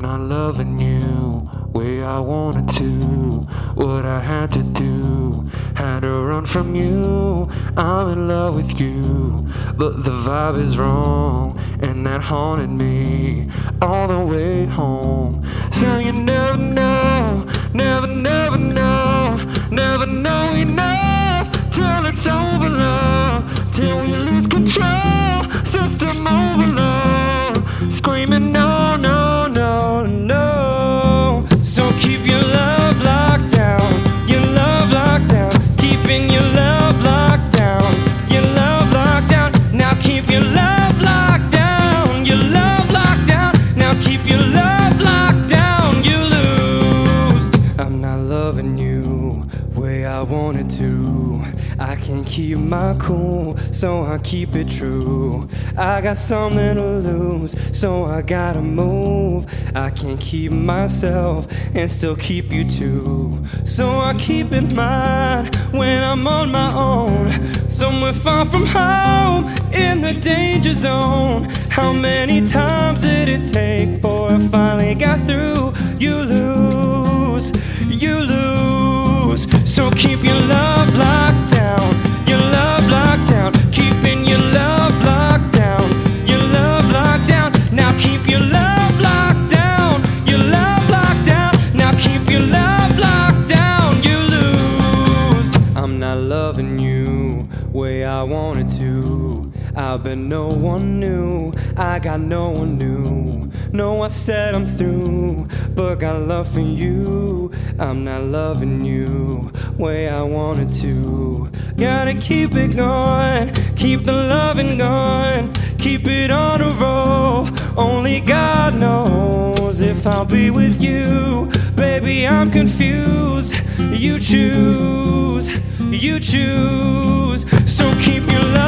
not loving you way I wanted to. What I had to do, had to run from you. I'm in love with you, but the vibe is wrong, and that haunted me all the way home. So you never know, way I wanted to. I can't keep my cool, so I keep it true. I got something to lose, so I gotta move. I can't keep myself and still keep you too. So I keep it mind when I'm on my own. Somewhere far from home, in the danger zone. How many times did it take before I finally got through? Keep your love locked down, your love locked down, keeping your love locked down, your love locked down. Now keep your love locked down, your love locked down. Now keep your love locked down, you lose. I'm not loving you way I wanted to. I bet no one knew, I got no one new. No, I said I'm through, but got love for you. I'm not loving you way I wanted to. Gotta keep it going, keep the loving going, keep it on a roll. Only God knows if I'll be with you. Baby, I'm confused. You choose, you choose. So keep your love